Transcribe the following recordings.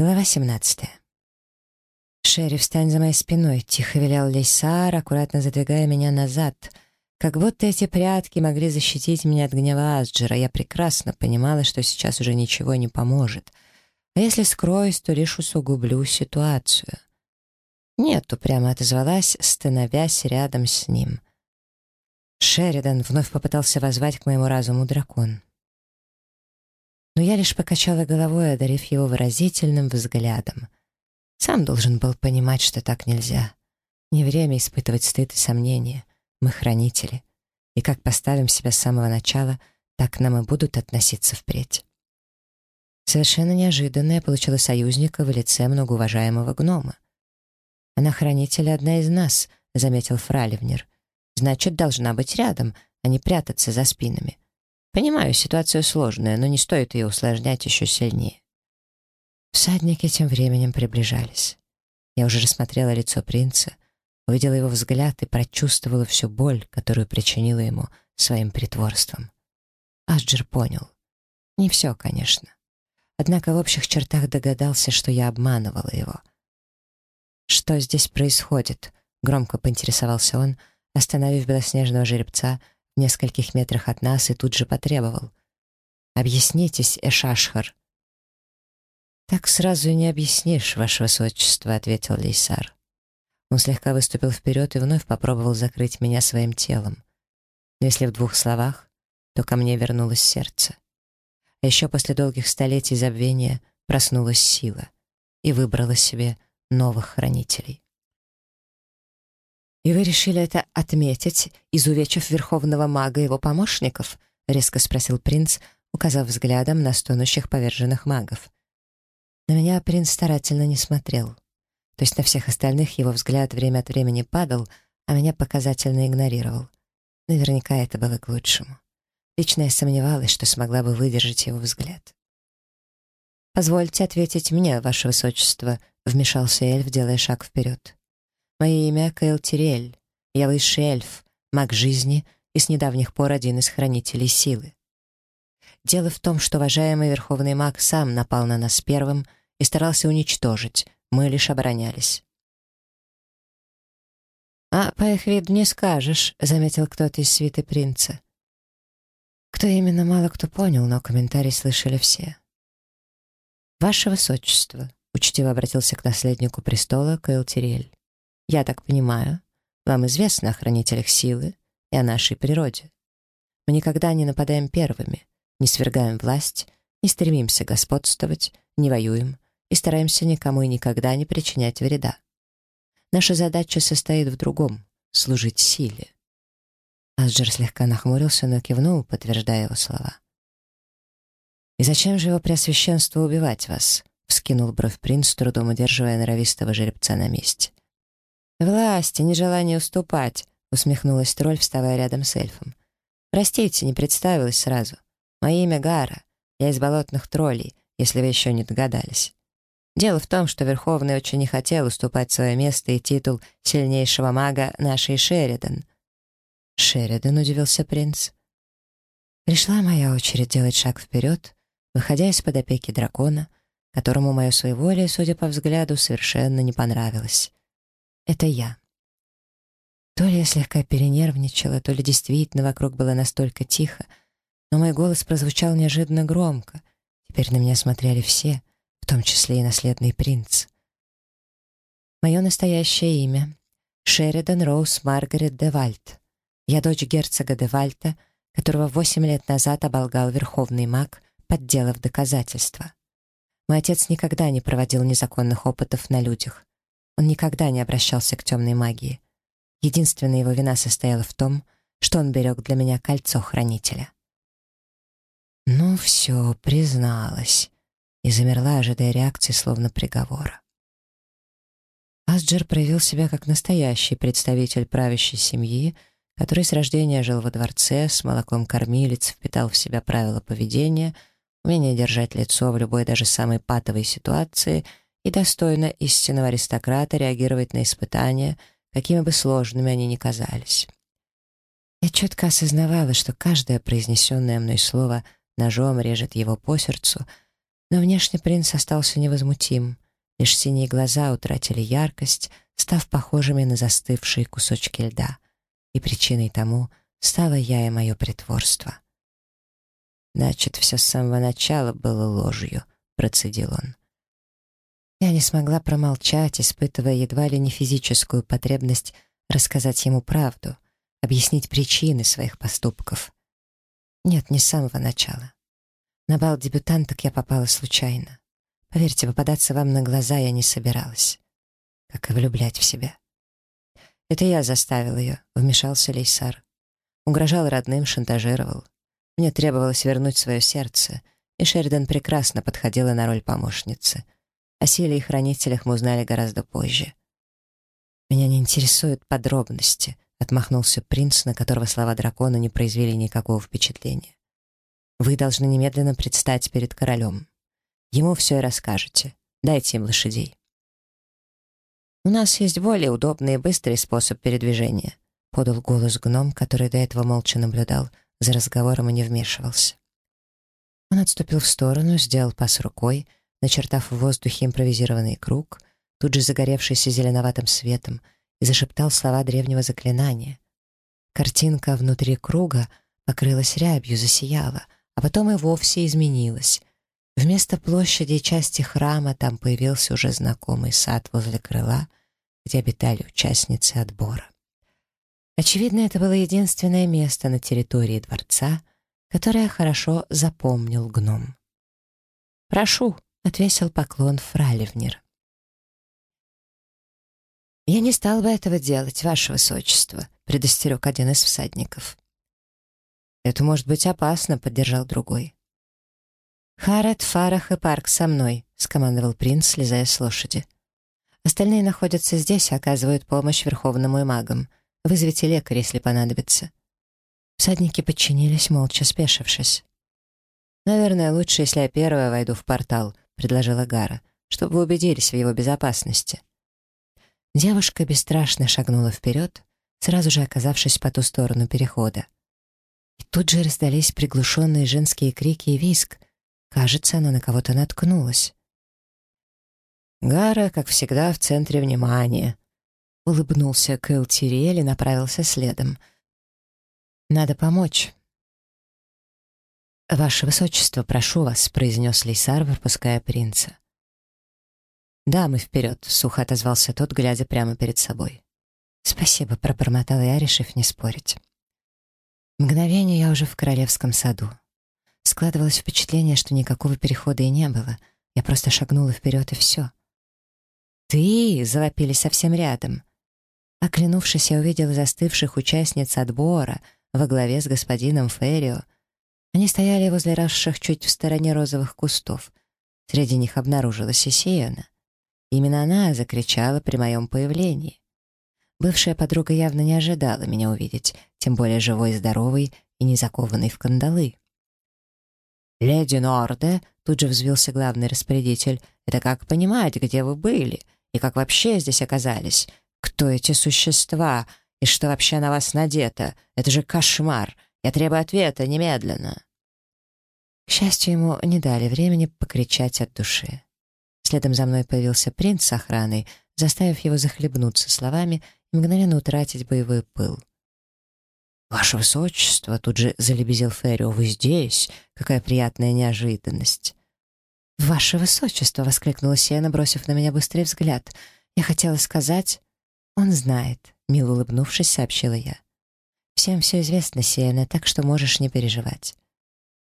Глава 17. «Шерри, встань за моей спиной», — тихо велел Лейсар, аккуратно задвигая меня назад. Как будто эти прятки могли защитить меня от гнева Асджера. Я прекрасно понимала, что сейчас уже ничего не поможет. А если скроюсь, то лишь усугублю ситуацию. «Нет», — упрямо отозвалась, становясь рядом с ним. Шеридан вновь попытался возвать к моему разуму дракон но я лишь покачала головой, одарив его выразительным взглядом. Сам должен был понимать, что так нельзя. Не время испытывать стыд и сомнения. Мы хранители. И как поставим себя с самого начала, так нам и будут относиться впредь. Совершенно неожиданно я получила союзника в лице многоуважаемого гнома. «Она хранитель одна из нас», — заметил Фраливнер. «Значит, должна быть рядом, а не прятаться за спинами. Понимаю, ситуация сложная, но не стоит ее усложнять еще сильнее. Всадники тем временем приближались. Я уже рассмотрела лицо принца, увидела его взгляд и прочувствовала всю боль, которую причинила ему своим притворством. Асджер понял. Не все, конечно. Однако в общих чертах догадался, что я обманывала его. «Что здесь происходит?» — громко поинтересовался он, остановив белоснежного жеребца в нескольких метрах от нас и тут же потребовал. «Объяснитесь, Эшашхар». «Так сразу не объяснишь, ваше высочество», — ответил Лейсар. Он слегка выступил вперед и вновь попробовал закрыть меня своим телом. Но если в двух словах, то ко мне вернулось сердце. А еще после долгих столетий забвения проснулась сила и выбрала себе новых хранителей. «И вы решили это отметить, изувечив верховного мага и его помощников?» — резко спросил принц, указав взглядом на стонущих поверженных магов. На меня принц старательно не смотрел. То есть на всех остальных его взгляд время от времени падал, а меня показательно игнорировал. Наверняка это было к лучшему. Лично я сомневалась, что смогла бы выдержать его взгляд. «Позвольте ответить мне, ваше высочество», — вмешался эльф, делая шаг вперед. Мое имя Кэл Тириэль. Я высший эльф, маг жизни и с недавних пор один из хранителей силы. Дело в том, что уважаемый верховный маг сам напал на нас первым и старался уничтожить, мы лишь оборонялись. «А по их виду не скажешь», — заметил кто-то из свиты принца. Кто именно, мало кто понял, но комментарий слышали все. «Ваше Высочество», — учтиво обратился к наследнику престола Кайл Тириэль. Я так понимаю, вам известно о хранителях силы и о нашей природе. Мы никогда не нападаем первыми, не свергаем власть, не стремимся господствовать, не воюем и стараемся никому и никогда не причинять вреда. Наша задача состоит в другом — служить силе. Асджер слегка нахмурился, но кивнул, подтверждая его слова. «И зачем же его преосвященство убивать вас?» — вскинул бровь принц, трудом удерживая норовистого жеребца на месте. «Власти, нежелание уступать», — усмехнулась тролль, вставая рядом с эльфом. «Простите, не представилась сразу. Мое имя Гара. Я из болотных троллей, если вы еще не догадались. Дело в том, что Верховный очень не хотел уступать свое место и титул сильнейшего мага нашей Шеридан». «Шеридан», — удивился принц. Пришла моя очередь делать шаг вперед, выходя из-под опеки дракона, которому мое своеволие, судя по взгляду, совершенно не понравилось. Это я. То ли я слегка перенервничала, то ли действительно вокруг было настолько тихо, но мой голос прозвучал неожиданно громко. Теперь на меня смотрели все, в том числе и наследный принц. Мое настоящее имя — Шеридан Роуз Маргарет де Вальт. Я дочь герцога де Вальта, которого восемь лет назад оболгал верховный маг, подделав доказательства. Мой отец никогда не проводил незаконных опытов на людях. Он никогда не обращался к темной магии. Единственная его вина состояла в том, что он берег для меня кольцо хранителя. Ну все, призналась. И замерла, ожидая реакции, словно приговора. Асджер проявил себя как настоящий представитель правящей семьи, который с рождения жил во дворце, с молоком кормилец, впитал в себя правила поведения, умение держать лицо в любой даже самой патовой ситуации — и достойно истинного аристократа реагировать на испытания, какими бы сложными они ни казались. Я четко осознавала, что каждое произнесенное мной слово ножом режет его по сердцу, Но внешне принц остался невозмутим, лишь синие глаза утратили яркость, став похожими на застывшие кусочки льда. И причиной тому стало я и мое притворство. «Значит, все с самого начала было ложью», — процедил он. Я не смогла промолчать, испытывая едва ли не физическую потребность рассказать ему правду, объяснить причины своих поступков. Нет, не с самого начала. На бал дебютанток я попала случайно. Поверьте, попадаться вам на глаза я не собиралась. Как и влюблять в себя. Это я заставил ее, вмешался Лейсар. Угрожал родным, шантажировал. Мне требовалось вернуть свое сердце, и Шеридан прекрасно подходила на роль помощницы. О силе и хранителях мы узнали гораздо позже. «Меня не интересуют подробности», — отмахнулся принц, на которого слова дракона не произвели никакого впечатления. «Вы должны немедленно предстать перед королем. Ему все и расскажете. Дайте им лошадей». «У нас есть более удобный и быстрый способ передвижения», — подал голос гном, который до этого молча наблюдал за разговором и не вмешивался. Он отступил в сторону, сделал пас рукой, начертав в воздухе импровизированный круг — тут же загоревшийся зеленоватым светом, и зашептал слова древнего заклинания. Картинка внутри круга покрылась рябью, засияла, а потом и вовсе изменилась. Вместо площади и части храма там появился уже знакомый сад возле крыла, где обитали участницы отбора. Очевидно, это было единственное место на территории дворца, которое хорошо запомнил гном. «Прошу», — отвесил поклон Фраливнер. «Я не стал бы этого делать, ваше высочество», — предостерег один из всадников. «Это может быть опасно», — поддержал другой. «Харет, Фарах и Парк со мной», — скомандовал принц, слезая с лошади. «Остальные находятся здесь и оказывают помощь верховному и магам. Вызовите лекаря, если понадобится». Всадники подчинились, молча спешившись. «Наверное, лучше, если я первая войду в портал», — предложила Гара, «чтобы вы убедились в его безопасности». Девушка бесстрашно шагнула вперед, сразу же оказавшись по ту сторону перехода. И тут же раздались приглушенные женские крики и визг. Кажется, она на кого-то наткнулась. Гара, как всегда, в центре внимания. Улыбнулся Кэл Тириэль и направился следом. «Надо помочь». «Ваше Высочество, прошу вас», — произнес Лейсар, выпуская принца. «Да, мы вперед», — сухо отозвался тот, глядя прямо перед собой. «Спасибо», — пробормотала я, решив не спорить. Мгновение я уже в королевском саду. Складывалось впечатление, что никакого перехода и не было. Я просто шагнула вперед, и все. «Ты!» — завопили совсем рядом. Оклянувшись, я увидела застывших участниц отбора во главе с господином Феррио. Они стояли возле расших чуть в стороне розовых кустов. Среди них обнаружилась и Сиена. Именно она закричала при моем появлении. Бывшая подруга явно не ожидала меня увидеть, тем более живой и здоровой и не закованной в кандалы. «Леди Норде», — тут же взвился главный распорядитель, «это как понимать, где вы были и как вообще здесь оказались? Кто эти существа и что вообще на вас надето? Это же кошмар! Я требую ответа немедленно!» К счастью, ему не дали времени покричать от души. Следом за мной появился принц с охраной, заставив его захлебнуться словами и мгновенно утратить боевой пыл. «Ваше высочество!» — тут же залебезил Феррио. «Вы здесь? Какая приятная неожиданность!» «Ваше высочество!» — воскликнула Сиена, бросив на меня быстрый взгляд. «Я хотела сказать...» «Он знает», — мило улыбнувшись, сообщила я. «Всем все известно, Сиена, так что можешь не переживать».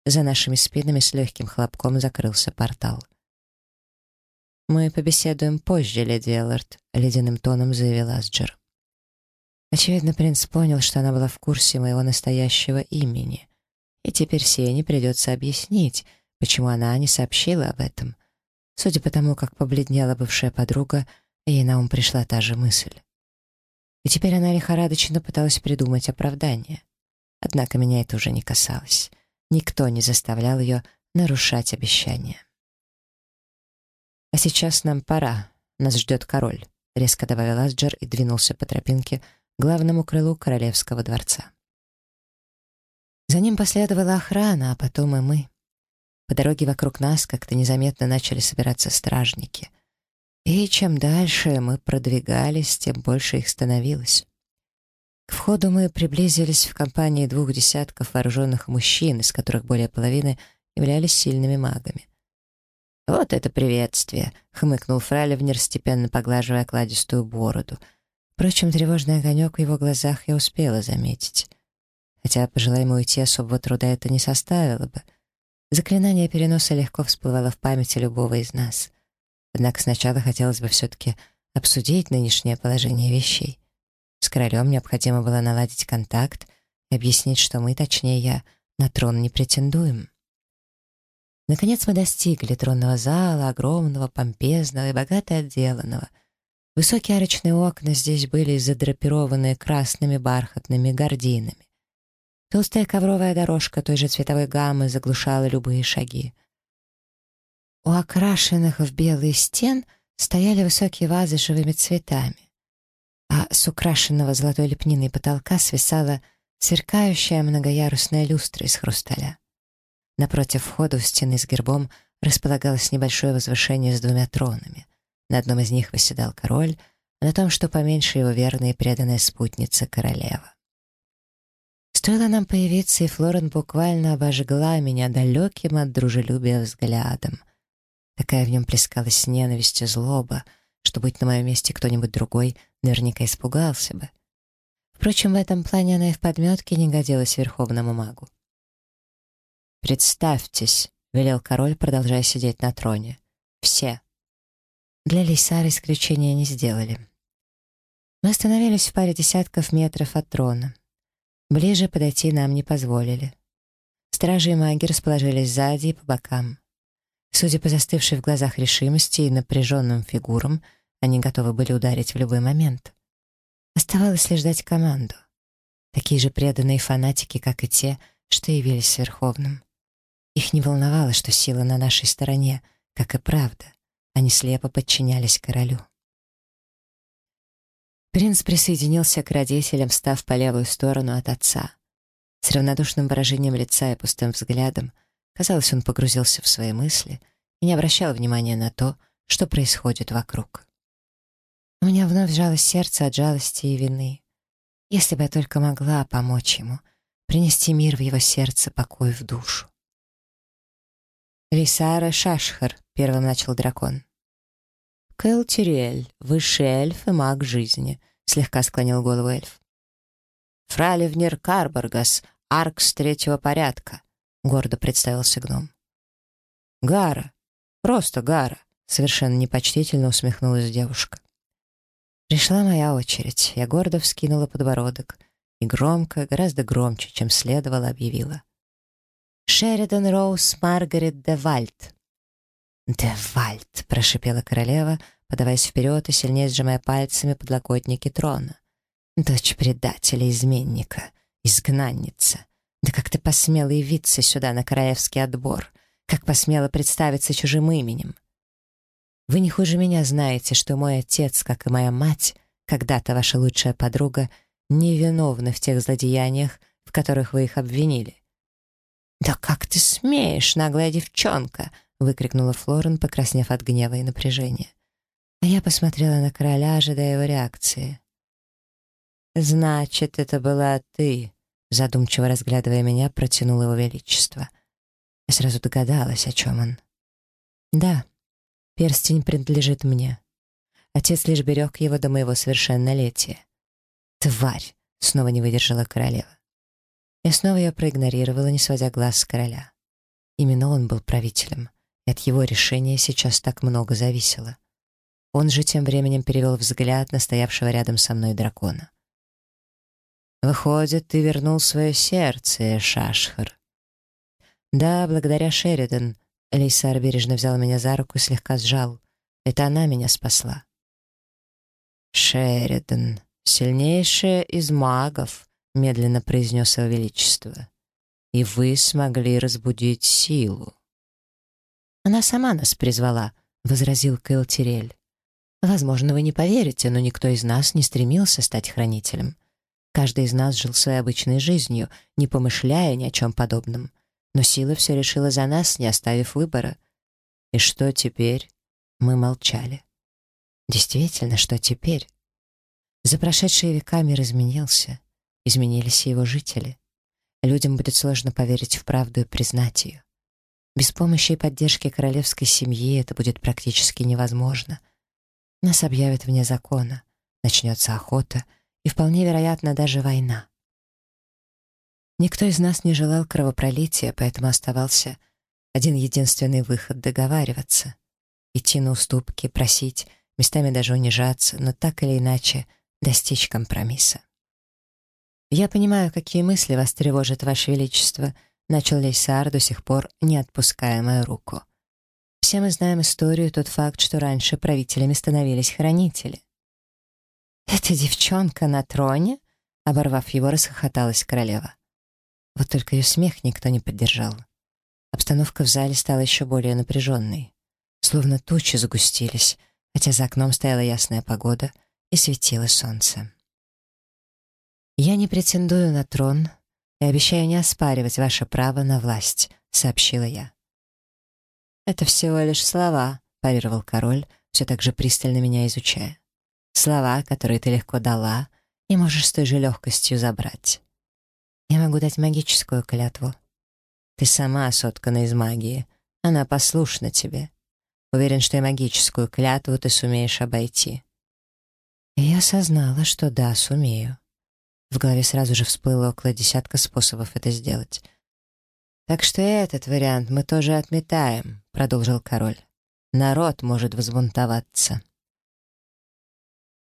За нашими спинами с легким хлопком закрылся портал. «Мы побеседуем позже, леди Эллард», — ледяным тоном заявил Асджер. Очевидно, принц понял, что она была в курсе моего настоящего имени. И теперь Сиене придется объяснить, почему она не сообщила об этом. Судя по тому, как побледнела бывшая подруга, ей на ум пришла та же мысль. И теперь она лихорадочно пыталась придумать оправдание. Однако меня это уже не касалось. Никто не заставлял ее нарушать обещания. «А сейчас нам пора. Нас ждет король», — резко добавил Асджер и двинулся по тропинке к главному крылу королевского дворца. За ним последовала охрана, а потом и мы. по дороге вокруг нас как-то незаметно начали собираться стражники. И чем дальше мы продвигались, тем больше их становилось. К входу мы приблизились в компании двух десятков вооруженных мужчин, из которых более половины являлись сильными магами. «Вот это приветствие!» — хмыкнул Фралевнер, степенно поглаживая кладистую бороду. Впрочем, тревожный огонек в его глазах я успела заметить. Хотя, пожелая ему уйти, особого труда это не составило бы. Заклинание переноса легко всплывало в памяти любого из нас. Однако сначала хотелось бы все-таки обсудить нынешнее положение вещей. С королем необходимо было наладить контакт и объяснить, что мы, точнее я, на трон не претендуем. Наконец мы достигли тронного зала, огромного, помпезного и богато отделанного. Высокие арочные окна здесь были задрапированы красными бархатными гардинами. Толстая ковровая дорожка той же цветовой гаммы заглушала любые шаги. У окрашенных в белый стен стояли высокие вазы с живыми цветами, а с украшенного золотой лепниной потолка свисала сверкающая многоярусная люстра из хрусталя. Напротив входа у стены с гербом располагалось небольшое возвышение с двумя тронами. На одном из них восседал король, а на том, что поменьше его верная и преданная спутница королева. Стоило нам появиться, и Флорен буквально обожгла меня далеким от дружелюбия взглядом. Такая в нем плескалась ненависть и злоба, что, быть на моем месте кто-нибудь другой, наверняка испугался бы. Впрочем, в этом плане она и в подметке не годилась верховному магу. «Представьтесь», — велел король, продолжая сидеть на троне. «Все». Для Лейсара исключения не сделали. Мы остановились в паре десятков метров от трона. Ближе подойти нам не позволили. Стражи и маги расположились сзади и по бокам. Судя по застывшей в глазах решимости и напряженным фигурам, они готовы были ударить в любой момент. Оставалось лишь ждать команду. Такие же преданные фанатики, как и те, что явились Верховным. Их не волновало, что сила на нашей стороне, как и правда. Они слепо подчинялись королю. Принц присоединился к родителям, став по левую сторону от отца. С равнодушным выражением лица и пустым взглядом, казалось, он погрузился в свои мысли и не обращал внимания на то, что происходит вокруг. У меня вновь сжалось сердце от жалости и вины. Если бы я только могла помочь ему, принести мир в его сердце, покой в душу. «Рисара Шашхар», — первым начал дракон. «Кэл Тириэль, высший эльф и маг жизни», — слегка склонил голову эльф. «Фраливнер Карбаргас, Аркс третьего порядка», — гордо представился гном. «Гара, просто Гара», — совершенно непочтительно усмехнулась девушка. Пришла моя очередь. Я гордо вскинула подбородок и громко, гораздо громче, чем следовало, объявила. Шеридан Роуз Маргарет де Вальд». «Де Вальд», — прошипела королева, подаваясь вперед и сильнее сжимая пальцами подлокотники трона. «Дочь предателя, изменника, изгнанница. Да как ты посмела явиться сюда на королевский отбор? Как посмела представиться чужим именем? Вы не хуже меня знаете, что мой отец, как и моя мать, когда-то ваша лучшая подруга, невиновны в тех злодеяниях, в которых вы их обвинили. «Да как ты смеешь, наглая девчонка!» — выкрикнула Флорен, покраснев от гнева и напряжения. А я посмотрела на короля, ожидая его реакции. «Значит, это была ты», — задумчиво разглядывая меня, протянул его величество. Я сразу догадалась, о чем он. «Да, перстень принадлежит мне. Отец лишь берег его до моего совершеннолетия». «Тварь!» — снова не выдержала королева. Я снова ее проигнорировала, не сводя глаз с короля. Именно он был правителем, и от его решения сейчас так много зависело. Он же тем временем перевел взгляд на стоявшего рядом со мной дракона. «Выходит, ты вернул свое сердце, Шашхар». «Да, благодаря Шеридан». Лейсар бережно взял меня за руку и слегка сжал. «Это она меня спасла». «Шеридан, сильнейшая из магов», — медленно произнес его величество. «И вы смогли разбудить силу». «Она сама нас призвала», — возразил Кэл Тирель. «Возможно, вы не поверите, но никто из нас не стремился стать хранителем. Каждый из нас жил своей обычной жизнью, не помышляя ни о чем подобном. но сила все решила за нас, не оставив выбора. И что теперь? Мы молчали. Действительно, что теперь? За прошедшие века мир изменился. Изменились и его жители. Людям будет сложно поверить в правду и признать ее. Без помощи и поддержки королевской семьи это будет практически невозможно. Нас объявят вне закона, начнется охота и, вполне вероятно, даже война. Никто из нас не желал кровопролития, поэтому оставался один единственный выход — договариваться. Идти на уступки, просить, местами даже унижаться, но так или иначе достичь компромисса. «Я понимаю, какие мысли вас тревожат, Ваше Величество», — начал Лейсар, до сих пор не отпуская мою руку. «Все мы знаем историю, тот факт, что раньше правителями становились хранители». «Эта девчонка на троне?» — оборвав его, расхохоталась королева. Вот только ее смех никто не поддержал. Обстановка в зале стала еще более напряженной. Словно тучи загустились, хотя за окном стояла ясная погода и светило солнце. «Я не претендую на трон и обещаю не оспаривать ваше право на власть», — сообщила я. «Это всего лишь слова», — парировал король, все так же пристально меня изучая. «Слова, которые ты легко дала и можешь с той же легкостью забрать. Я могу дать магическую клятву. Ты сама соткана из магии. Она послушна тебе. Уверен, что и магическую клятву ты сумеешь обойти. И я осознала, что да, сумею. В голове сразу же всплыло около десятка способов это сделать. «Так что этот вариант мы тоже отметаем», — продолжил король. «Народ может взбунтоваться».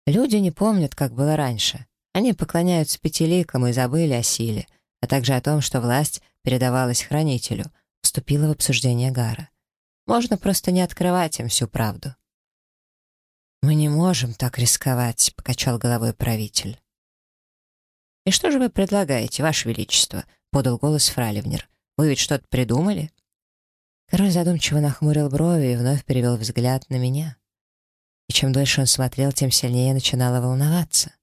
Люди не помнят, как было раньше. Они поклоняются пятиликам и забыли о силе, а также о том, что власть передавалась хранителю, вступила в обсуждение Гара. Можно просто не открывать им всю правду. «Мы не можем так рисковать», — покачал головой правитель. «И что же вы предлагаете, Ваше Величество?» — подал голос Фраливнер. «Вы ведь что-то придумали?» Король задумчиво нахмурил брови и вновь перевел взгляд на меня. И чем дольше он смотрел, тем сильнее я начинала волноваться.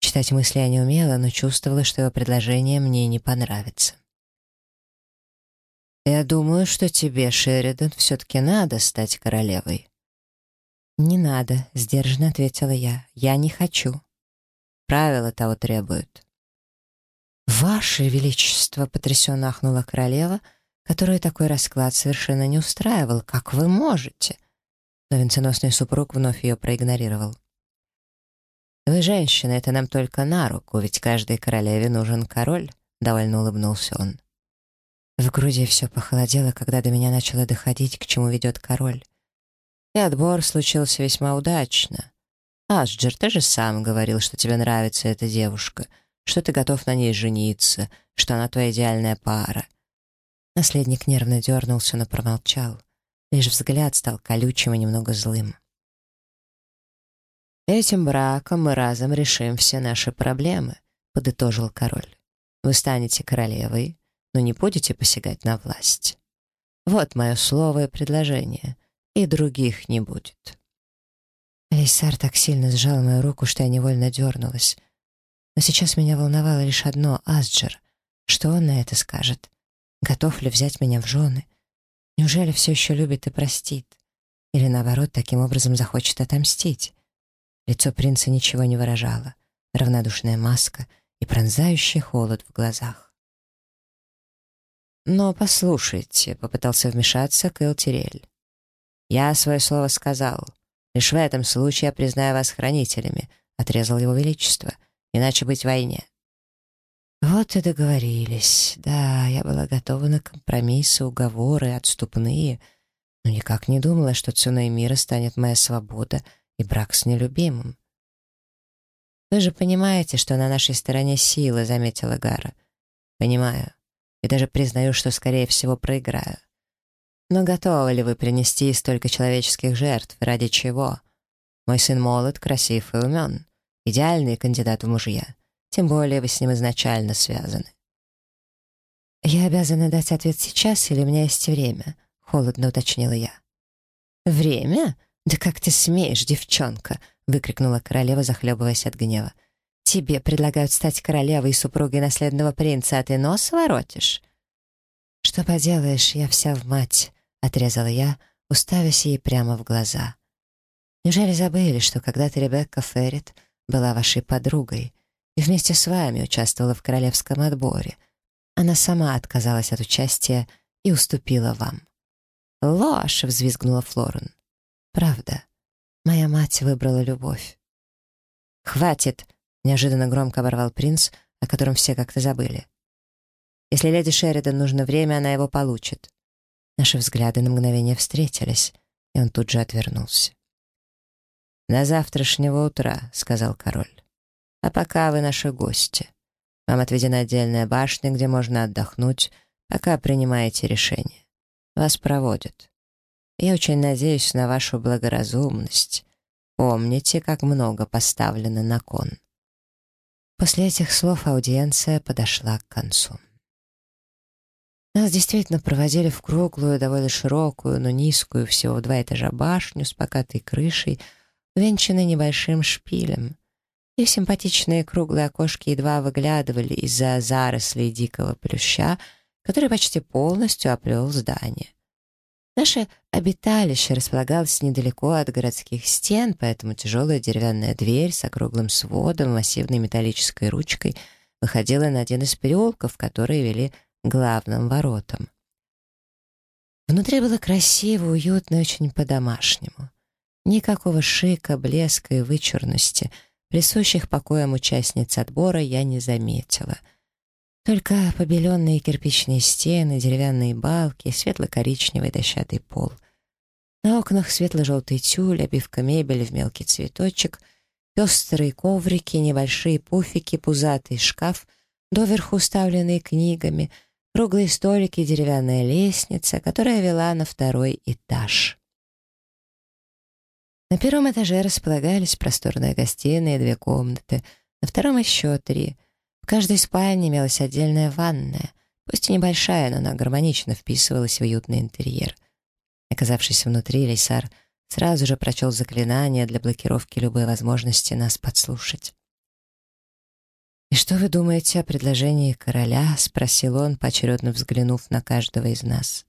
Читать мысли я не умела, но чувствовала, что его предложение мне не понравится. «Я думаю, что тебе, Шеридан, все-таки надо стать королевой». «Не надо», — сдержанно ответила я. «Я не хочу». «Правила того требуют». «Ваше Величество!» — потрясенно ахнула королева, которую такой расклад совершенно не устраивал. «Как вы можете?» Но венценосный супруг вновь ее проигнорировал. «Вы женщина, это нам только на руку, ведь каждой королеве нужен король», — довольно улыбнулся он. В груди все похолодело, когда до меня начало доходить, к чему ведет король. И отбор случился весьма удачно. «Асджер, ты же сам говорил, что тебе нравится эта девушка, что ты готов на ней жениться, что она твоя идеальная пара». Наследник нервно дернулся, но промолчал. Лишь взгляд стал колючим и немного злым. «Этим браком мы разом решим все наши проблемы», — подытожил король. «Вы станете королевой, но не будете посягать на власть. Вот мое слово и предложение, и других не будет». Лейсар так сильно сжал мою руку, что я невольно дернулась. Но сейчас меня волновало лишь одно — Асджер. Что он на это скажет? Готов ли взять меня в жены? Неужели все еще любит и простит? Или, наоборот, таким образом захочет отомстить? Лицо принца ничего не выражало, равнодушная маска и пронзающий холод в глазах. «Но послушайте», — попытался вмешаться Кэл Тирель. «Я свое слово сказал. Лишь в этом случае я признаю вас хранителями», — отрезал его величество. «Иначе быть войне». Вот и договорились. Да, я была готова на компромиссы, уговоры, отступные, но никак не думала, что ценой мира станет моя свобода — и брак с нелюбимым. «Вы же понимаете, что на нашей стороне сила», — заметила Гара. «Понимаю. И даже признаю, что, скорее всего, проиграю. Но готовы ли вы принести столько человеческих жертв? Ради чего? Мой сын молод, красив и умен. Идеальный кандидат в мужья. Тем более вы с ним изначально связаны». «Я обязана дать ответ сейчас или у меня есть время?» — холодно уточнила я. «Время?» «Да как ты смеешь, девчонка!» — выкрикнула королева, захлебываясь от гнева. «Тебе предлагают стать королевой и супругой наследного принца, а ты нос воротишь?» «Что поделаешь, я вся в мать», — отрезала я, уставясь ей прямо в глаза. «Неужели забыли, что когда-то Ребекка Феррит была вашей подругой и вместе с вами участвовала в королевском отборе? Она сама отказалась от участия и уступила вам». «Ложь!» — взвизгнула Флорен. «Правда. Моя мать выбрала любовь». «Хватит!» — неожиданно громко оборвал принц, о котором все как-то забыли. Если леди Шеридан нужно время, она его получит. Наши взгляды на мгновение встретились, и он тут же отвернулся. «До завтрашнего утра», — сказал король. «А пока вы наши гости. Вам отведена отдельная башня, где можно отдохнуть, пока принимаете решение. Вас проводят. Я очень надеюсь на вашу благоразумность. Помните, как много поставлено на кон». После этих слов аудиенция подошла к концу. Нас действительно проводили в круглую, довольно широкую, но низкую, всего в два этажа башню с покатой крышей, увенчанной небольшим шпилем. И симпатичные круглые окошки едва выглядывали из-за зарослей дикого плюща, который почти полностью оплел здание. Наше обиталище располагалось недалеко от городских стен, поэтому тяжелая деревянная дверь с округлым сводом, массивной металлической ручкой выходила на один из переулков, которые вели главным воротам. Внутри было красиво, уютно и очень по-домашнему. Никакого шика, блеска и вычурности, присущих покоям участниц отбора, я не заметила. Только побеленные кирпичные стены, деревянные балки, светло-коричневый дощатый пол. На окнах светло-желтый тюль, обивка мебели в мелкий цветочек, пестрые коврики, небольшие пуфики, пузатый шкаф, доверху уставленный книгами — круглые столики деревянная лестница, которая вела на второй этаж. На первом этаже располагались просторная гостиная и две комнаты, на втором еще три. В каждой спальне имелась отдельная ванная, пусть и небольшая, но она гармонично вписывалась в уютный интерьер. Оказавшись внутри, Лейсар сразу же прочел заклинание для блокировки любой возможности нас подслушать. «И что вы думаете о предложении короля?» — спросил он, поочередно взглянув на каждого из нас.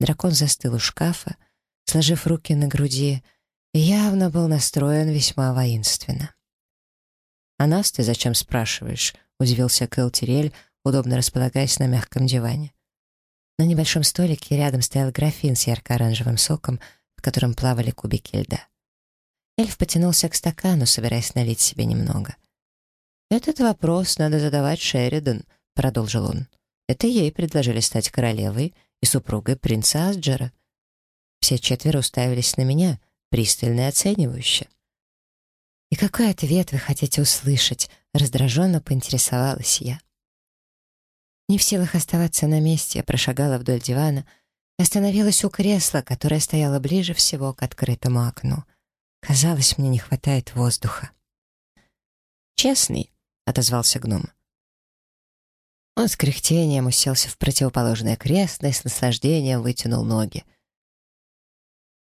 Дракон застыл у шкафа, сложив руки на груди, явно был настроен весьма воинственно. «А нас ты зачем спрашиваешь?» — удивился Кэл Тирель, удобно располагаясь на мягком диване. На небольшом столике рядом стоял графин с ярко-оранжевым соком, в котором плавали кубики льда. Эльф потянулся к стакану, собираясь налить себе немного. «Этот вопрос надо задавать Шеридан», — продолжил он. «Это ей предложили стать королевой и супругой принца Асджера». Все четверо уставились на меня, пристально и оценивающе. «И какой ответ вы хотите услышать?» — раздраженно поинтересовалась я. Не в силах оставаться на месте, я прошагала вдоль дивана и остановилась у кресла, которое стояло ближе всего к открытому окну. Казалось, мне не хватает воздуха. «Честный», — отозвался гном. Он с кряхтением уселся в противоположное кресло и с наслаждением вытянул ноги.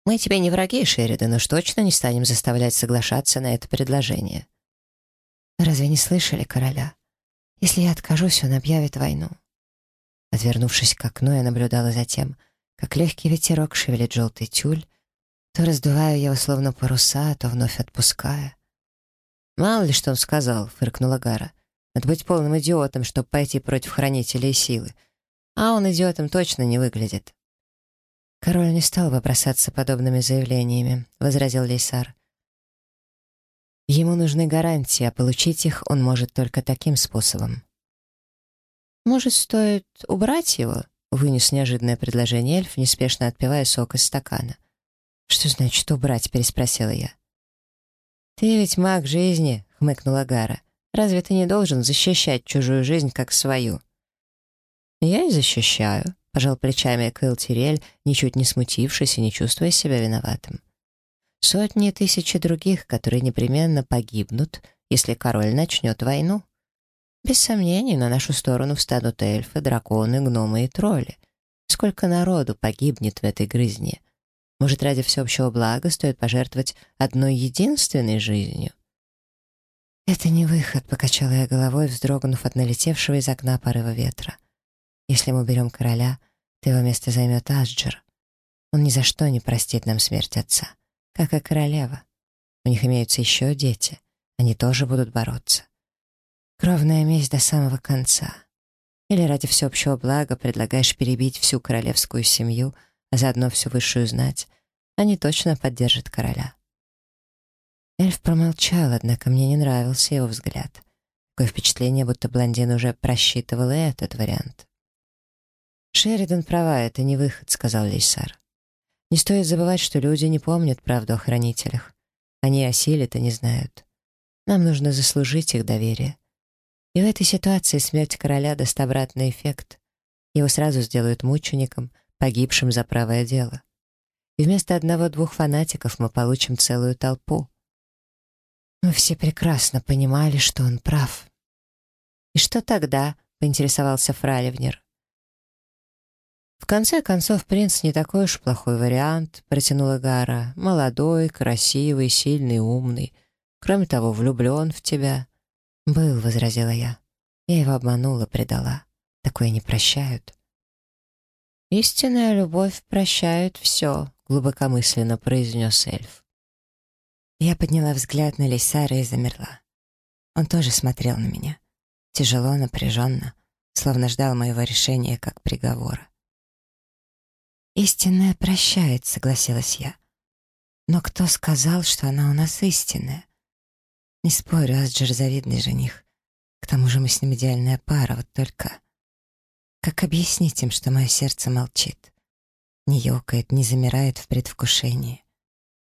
«Мы тебе не враги, Шеридан, уж точно не станем заставлять соглашаться на это предложение». «Разве не слышали короля? Если я откажусь, он объявит войну». Отвернувшись к окну, я наблюдала за тем, как легкий ветерок шевелит желтый тюль, то раздувая его словно паруса, то вновь отпуская. «Мало ли что он сказал», — фыркнула Гара. «Надо быть полным идиотом, чтобы пойти против хранителей силы. А он идиотом точно не выглядит». «Король не стал бы бросаться подобными заявлениями», — возразил Лейсар. «Ему нужны гарантии, а получить их он может только таким способом». «Может, стоит убрать его?» — вынес неожиданное предложение эльф, неспешно отпивая сок из стакана. «Что значит убрать?» — переспросила я. «Ты ведь маг жизни», — хмыкнула Гара. «Разве ты не должен защищать чужую жизнь как свою?» «Я и защищаю», — пожал плечами Кэл Тирель, ничуть не смутившись и не чувствуя себя виноватым. «Сотни тысяч других, которые непременно погибнут, если король начнет войну. Без сомнений, на нашу сторону встанут эльфы, драконы, гномы и тролли. Сколько народу погибнет в этой грызне?» Может, ради всеобщего блага стоит пожертвовать одной единственной жизнью? «Это не выход», — покачала я головой, вздрогнув от налетевшего из окна порыва ветра. Если мы берем короля, то его место займет Асджер. Он ни за что не простит нам смерть отца, как и королева. У них имеются еще дети, они тоже будут бороться. Кровная месть до самого конца. Или ради всеобщего блага предлагаешь перебить всю королевскую семью, а заодно всю высшую знать, они точно поддержат короля. Эльф промолчал, однако мне не нравился его взгляд. Такое впечатление, будто блондин уже просчитывал и этот вариант. «Шеридан права, это не выход», — сказал Лейсар. «Не стоит забывать, что люди не помнят правду о хранителях. Они о силе-то не знают. Нам нужно заслужить их доверие. И в этой ситуации смерть короля даст обратный эффект. Его сразу сделают мучеником, погибшим за правое дело. И вместо одного-двух фанатиков мы получим целую толпу. Мы все прекрасно понимали, что он прав. «И что тогда?» — поинтересовался Фраливнер. «В конце концов, принц не такой уж плохой вариант», — протянула Гара. «Молодой, красивый, сильный, умный. Кроме того, влюблен в тебя». «Был», — возразила я. «Я его обманула, предала. Такое не прощают». «Истинная любовь прощает все», — глубокомысленно произнес эльф. Я подняла взгляд на Лейсара и замерла. Он тоже смотрел на меня. Тяжело, напряженно, словно ждал моего решения как приговора. «Истинная прощает», — согласилась я. «Но кто сказал, что она у нас истинная?» «Не спорю, Асджер завидный жених. К тому же мы с ним идеальная пара, вот только...» «Как объяснить им, что мое сердце молчит? Не ёкает, не замирает в предвкушении?»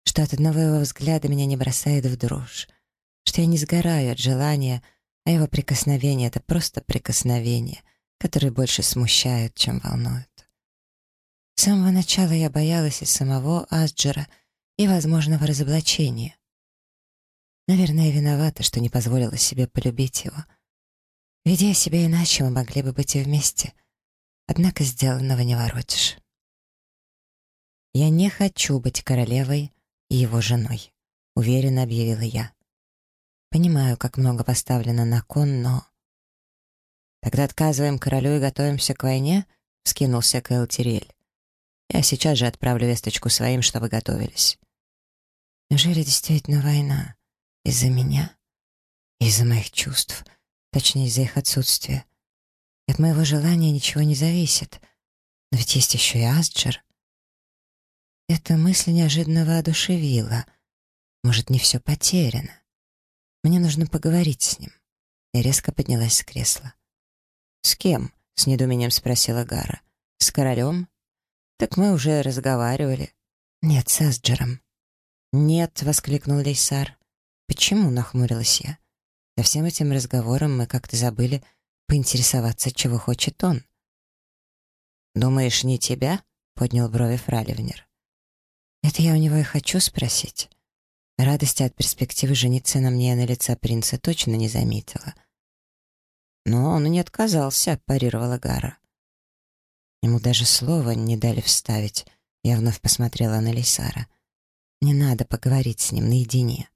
что от одного его взгляда меня не бросает в дрожь, что я не сгораю от желания, а его прикосновение — это просто прикосновение, которое больше смущает, чем волнует. С самого начала я боялась и самого Асджера, и возможного разоблачения. Наверное, виновата, что не позволила себе полюбить его. Ведя себя иначе, мы могли бы быть и вместе. Однако сделанного не воротишь. Я не хочу быть королевой и его женой», — уверенно объявила я. «Понимаю, как много поставлено на кон, но...» «Тогда отказываем королю и готовимся к войне?» — вскинулся Кэл Тирель. «Я сейчас же отправлю весточку своим, чтобы готовились». «Неужели действительно война? Из-за меня? Из-за моих чувств? Точнее, из-за их отсутствия? от моего желания ничего не зависит. Но ведь есть еще и Асджер. Эта мысль неожиданно воодушевила. Может, не все потеряно. Мне нужно поговорить с ним. Я резко поднялась с кресла. «С кем?» — с недоумением спросила Гара. «С королем?» «Так мы уже разговаривали». «Нет, с Асджером». «Нет», — воскликнул Лейсар. «Почему?» — нахмурилась я. За всем этим разговором мы как-то забыли поинтересоваться, чего хочет он. «Думаешь, не тебя?» — поднял брови Фраливнер. Это я у него и хочу спросить. Радости от перспективы жениться на мне на лица принца точно не заметила. Но он и не отказался, парировала Гара. Ему даже слова не дали вставить. Я вновь посмотрела на Лисара. Мне надо поговорить с ним наедине.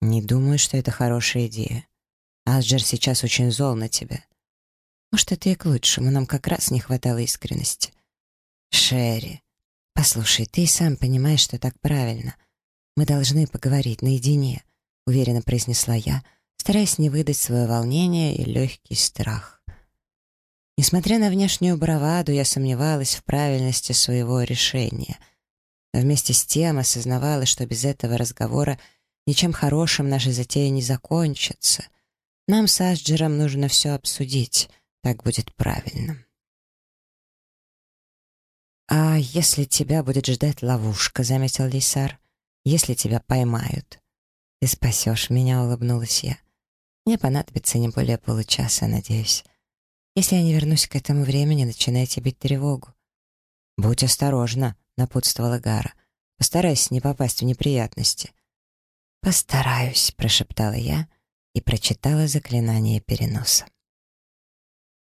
Не думаю, что это хорошая идея. Асджер сейчас очень зол на тебя. Может, это и к лучшему, нам как раз не хватало искренности. Шерри, «Послушай, ты и сам понимаешь, что так правильно. Мы должны поговорить наедине», — уверенно произнесла я, стараясь не выдать свое волнение и легкий страх. Несмотря на внешнюю браваду, я сомневалась в правильности своего решения. Но вместе с тем осознавала, что без этого разговора ничем хорошим наша затея не закончится. Нам с Асджером нужно все обсудить, так будет правильно. «А если тебя будет ждать ловушка», — заметил Лисар, — «если тебя поймают?» «Ты спасешь меня», — улыбнулась я. «Мне понадобится не более получаса, надеюсь. Если я не вернусь к этому времени, начинайте бить тревогу». «Будь осторожна», — напутствовала Гара. «Постарайся не попасть в неприятности». «Постараюсь», — прошептала я и прочитала заклинание переноса.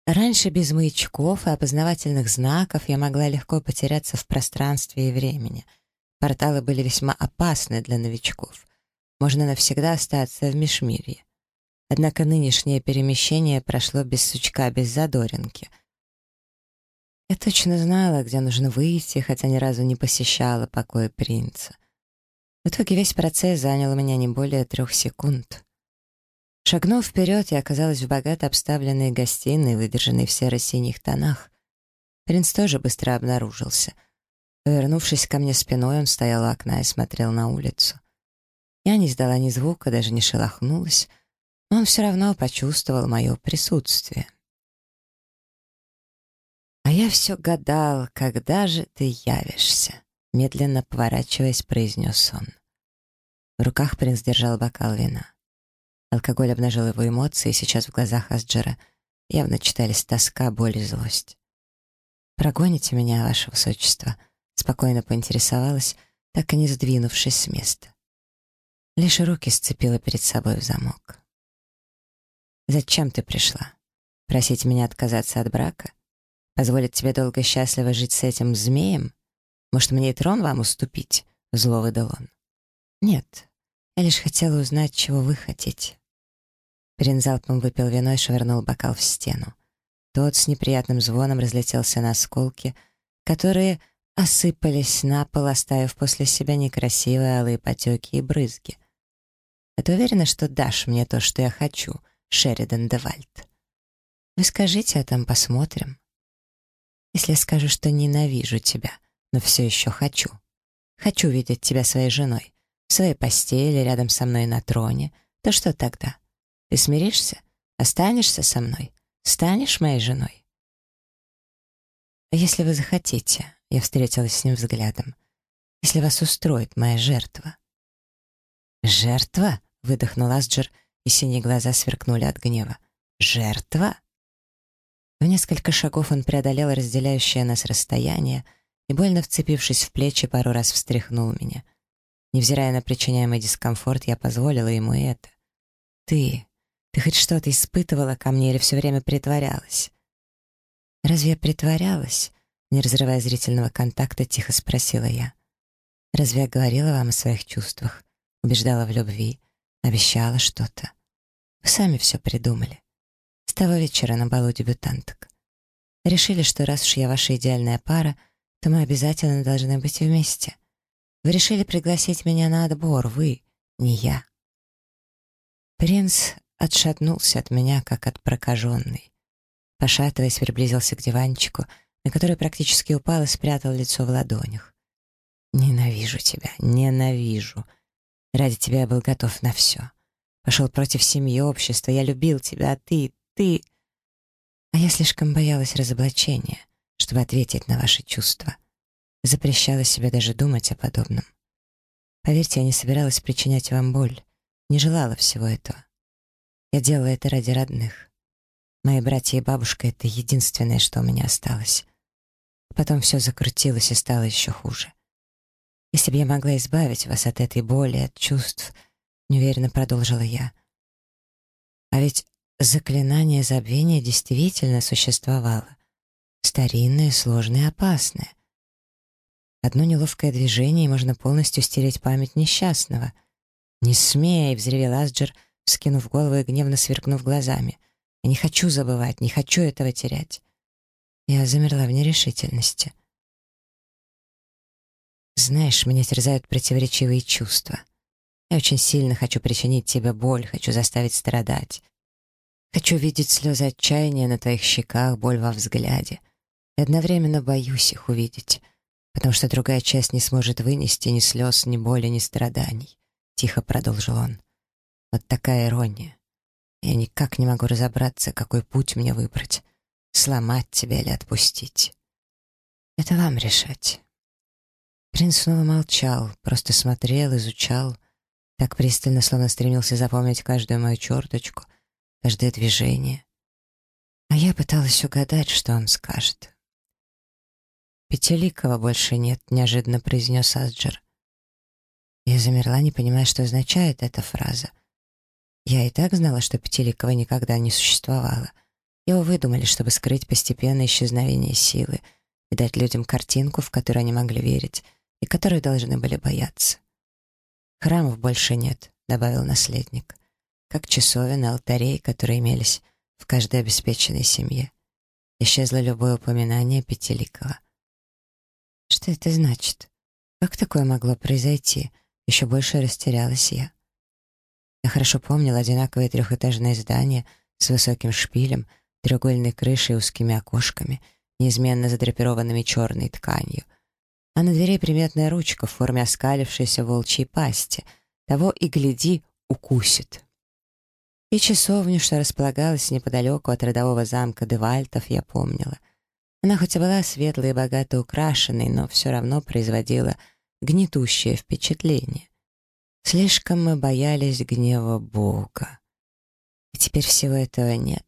Раньше без маячков и опознавательных знаков я могла легко потеряться в пространстве и времени. Порталы были весьма опасны для новичков. Можно навсегда остаться в межмирье. Однако нынешнее перемещение прошло без сучка, без задоринки. Я точно знала, где нужно выйти, хотя ни разу не посещала покоя принца. В итоге весь процесс занял у меня не более трех секунд. Шагнув вперед, я оказалась в богато обставленной гостиной, выдержанной в серо-синих тонах. Принц тоже быстро обнаружился. Повернувшись ко мне спиной, он стоял у окна и смотрел на улицу. Я не издала ни звука, даже не шелохнулась, он все равно почувствовал мое присутствие. «А я все гадал, когда же ты явишься?» Медленно поворачиваясь, произнес он. В руках принц держал бокал вина. Алкоголь обнажил его эмоции, и сейчас в глазах Асджера явно читались тоска, боль и злость. «Прогоните меня, ваше высочество», — спокойно поинтересовалась, так и не сдвинувшись с места. Лишь руки сцепила перед собой в замок. «Зачем ты пришла? Просить меня отказаться от брака? Позволить тебе долго и счастливо жить с этим змеем? Может, мне и трон вам уступить?» — зло выдал он. «Нет, я лишь хотела узнать, чего вы хотите». Принц залпом выпил вино и швырнул бокал в стену. Тот с неприятным звоном разлетелся на осколки, которые осыпались на пол, оставив после себя некрасивые алые потеки и брызги. «А ты уверена, что дашь мне то, что я хочу, Шеридан Девальд?» «Вы скажите, а там посмотрим». «Если я скажу, что ненавижу тебя, но все еще хочу. Хочу видеть тебя своей женой, в своей постели, рядом со мной на троне, то что тогда? Ты смиришься? Останешься со мной? Станешь моей женой?» «Если вы захотите», — я встретилась с ним взглядом, «если вас устроит моя жертва». «Жертва?» — выдохнул Асджер, и синие глаза сверкнули от гнева. «Жертва?» В несколько шагов он преодолел разделяющее нас расстояние и, больно вцепившись в плечи, пару раз встряхнул меня. Невзирая на причиняемый дискомфорт, я позволила ему это. «Ты... ты хоть что-то испытывала ко мне или все время притворялась?» «Разве я притворялась?» Не разрывая зрительного контакта, тихо спросила я. «Разве я говорила вам о своих чувствах? Убеждала в любви? Обещала что-то? Вы сами все придумали. С того вечера на балу дебютанток. Решили, что раз уж я ваша идеальная пара, то мы обязательно должны быть вместе. Вы решили пригласить меня на отбор, вы, не я. Принц отшатнулся от меня, как от прокаженной. Пошатываясь, приблизился к диванчику, на который практически упал и спрятал лицо в ладонях. «Ненавижу тебя, ненавижу. Ради тебя я был готов на все. Пошел против семьи, общества, я любил тебя, а ты, ты...» А я слишком боялась разоблачения, чтобы ответить на ваши чувства. Запрещала себе даже думать о подобном. Поверьте, я не собиралась причинять вам боль, не желала всего этого. Я делала это ради родных. Мои братья и бабушка — это единственное, что у меня осталось. Потом все закрутилось и стало еще хуже. Если бы я могла избавить вас от этой боли, от чувств, неуверенно продолжила я. А ведь заклинание забвения действительно существовало. Старинное, сложное, опасное. Одно неловкое движение, и можно полностью стереть память несчастного — «Не смей!» — взревел Асджер, вскинув голову и гневно сверкнув глазами. «Я не хочу забывать, не хочу этого терять». Я замерла в нерешительности. «Знаешь, меня терзают противоречивые чувства. Я очень сильно хочу причинить тебе боль, хочу заставить страдать. Хочу видеть слезы отчаяния на твоих щеках, боль во взгляде. И одновременно боюсь их увидеть, потому что другая часть не сможет вынести ни слез, ни боли, ни страданий тихо продолжил он. Вот такая ирония. Я никак не могу разобраться, какой путь мне выбрать. Сломать тебя или отпустить. Это вам решать. Принц снова молчал, просто смотрел, изучал, так пристально, словно стремился запомнить каждую мою черточку, каждое движение. А я пыталась угадать, что он скажет. «Пятиликова больше нет», — неожиданно произнес Асджер. Я замерла, не понимая, что означает эта фраза. Я и так знала, что Пятиликова никогда не существовало. Его выдумали, чтобы скрыть постепенное исчезновение силы и дать людям картинку, в которую они могли верить и которую должны были бояться. «Храмов больше нет», — добавил наследник, как часовен алтарей, которые имелись в каждой обеспеченной семье. исчезло любое упоминание Пятиликова. Что это значит? Как такое могло произойти? Еще больше растерялась я. Я хорошо помнила одинаковые трехэтажные здания с высоким шпилем, треугольной крышей и узкими окошками, неизменно задрапированными черной тканью. А на двери приметная ручка в форме оскалившейся волчьей пасти. Того и гляди, укусит. И часовню, что располагалась неподалеку от родового замка Девальтов, я помнила. Она хоть и была светлой и богато украшенной, но все равно производила гнетущее впечатление. Слишком мы боялись гнева Бога. И теперь всего этого нет.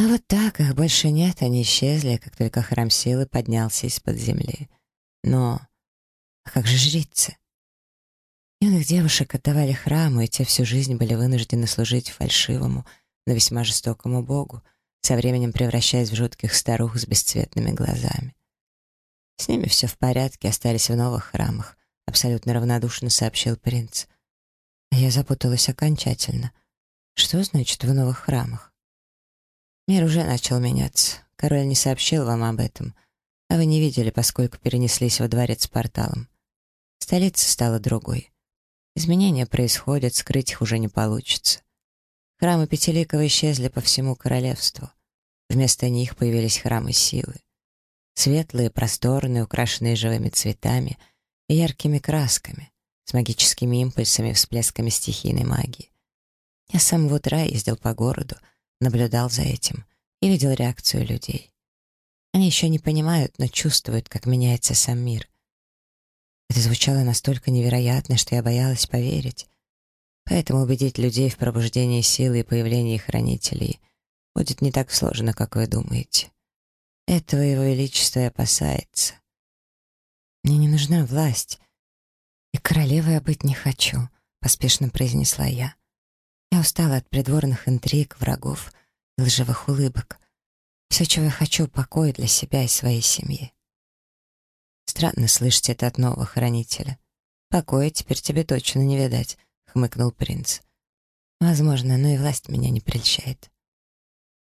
А вот так их больше нет, они исчезли, как только храм силы поднялся из-под земли. Но а как же жрицы? Юных девушек отдавали храму, и те всю жизнь были вынуждены служить фальшивому, но весьма жестокому богу, со временем превращаясь в жутких старух с бесцветными глазами. С ними все в порядке, остались в новых храмах, абсолютно равнодушно сообщил принц. А я запуталась окончательно. Что значит «в новых храмах»? Мир уже начал меняться. Король не сообщил вам об этом, а вы не видели, поскольку перенеслись во дворец с порталом. Столица стала другой. Изменения происходят, скрыть их уже не получится. Храмы Пятиликова исчезли по всему королевству. Вместо них появились храмы силы. Светлые, просторные, украшенные живыми цветами и яркими красками, с магическими импульсами и всплесками стихийной магии. Я с самого утра ездил по городу, наблюдал за этим и видел реакцию людей. Они еще не понимают, но чувствуют, как меняется сам мир. Это звучало настолько невероятно, что я боялась поверить. Поэтому убедить людей в пробуждении силы и появлении хранителей будет не так сложно, как вы думаете. Этого его величество и опасается. Мне не нужна власть, и королевой я быть не хочу, поспешно произнесла я. Я устала от придворных интриг, врагов и лживых улыбок. Все, чего я хочу, покой для себя и своей семьи. Странно слышать это от нового хранителя. Покоя теперь тебе точно не видать. — хмыкнул принц. «Возможно, но и власть меня не прельщает».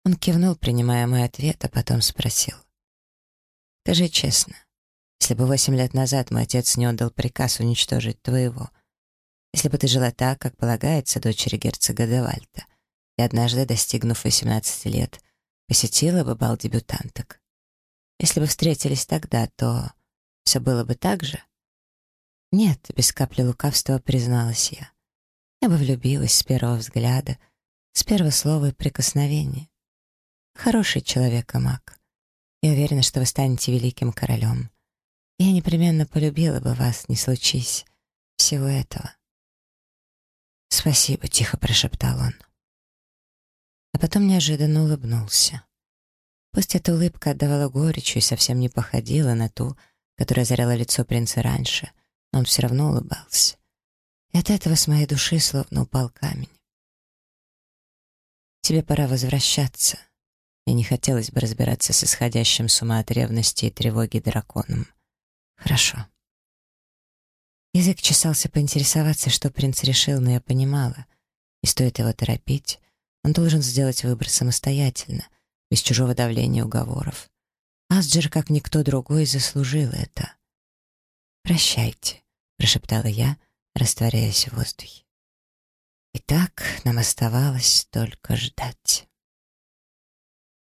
Он кивнул, принимая мой ответ, а потом спросил. «Скажи честно, если бы восемь лет назад мой отец не отдал приказ уничтожить твоего, если бы ты жила так, как полагается дочери герцога Девальта, и однажды, достигнув 18 лет, посетила бы бал дебютанток, если бы встретились тогда, то все было бы так же?» «Нет», — без капли лукавства призналась я. Я бы влюбилась с первого взгляда, с первого слова и прикосновения. Хороший человек и маг. Я уверена, что вы станете великим королем. Я непременно полюбила бы вас, не случись всего этого. «Спасибо», — тихо прошептал он. А потом неожиданно улыбнулся. Пусть эта улыбка отдавала горечью и совсем не походила на ту, которая озаряла лицо принца раньше, но он все равно улыбался. И от этого с моей души словно упал камень. Тебе пора возвращаться. Мне не хотелось бы разбираться с исходящим с ума от ревности и тревоги драконом. Хорошо. Язык чесался поинтересоваться, что принц решил, но я понимала. И стоит его торопить, он должен сделать выбор самостоятельно, без чужого давления уговоров. Асджер, как никто другой, заслужил это. «Прощайте», — прошептала я, — растворяясь в воздухе. И так нам оставалось только ждать.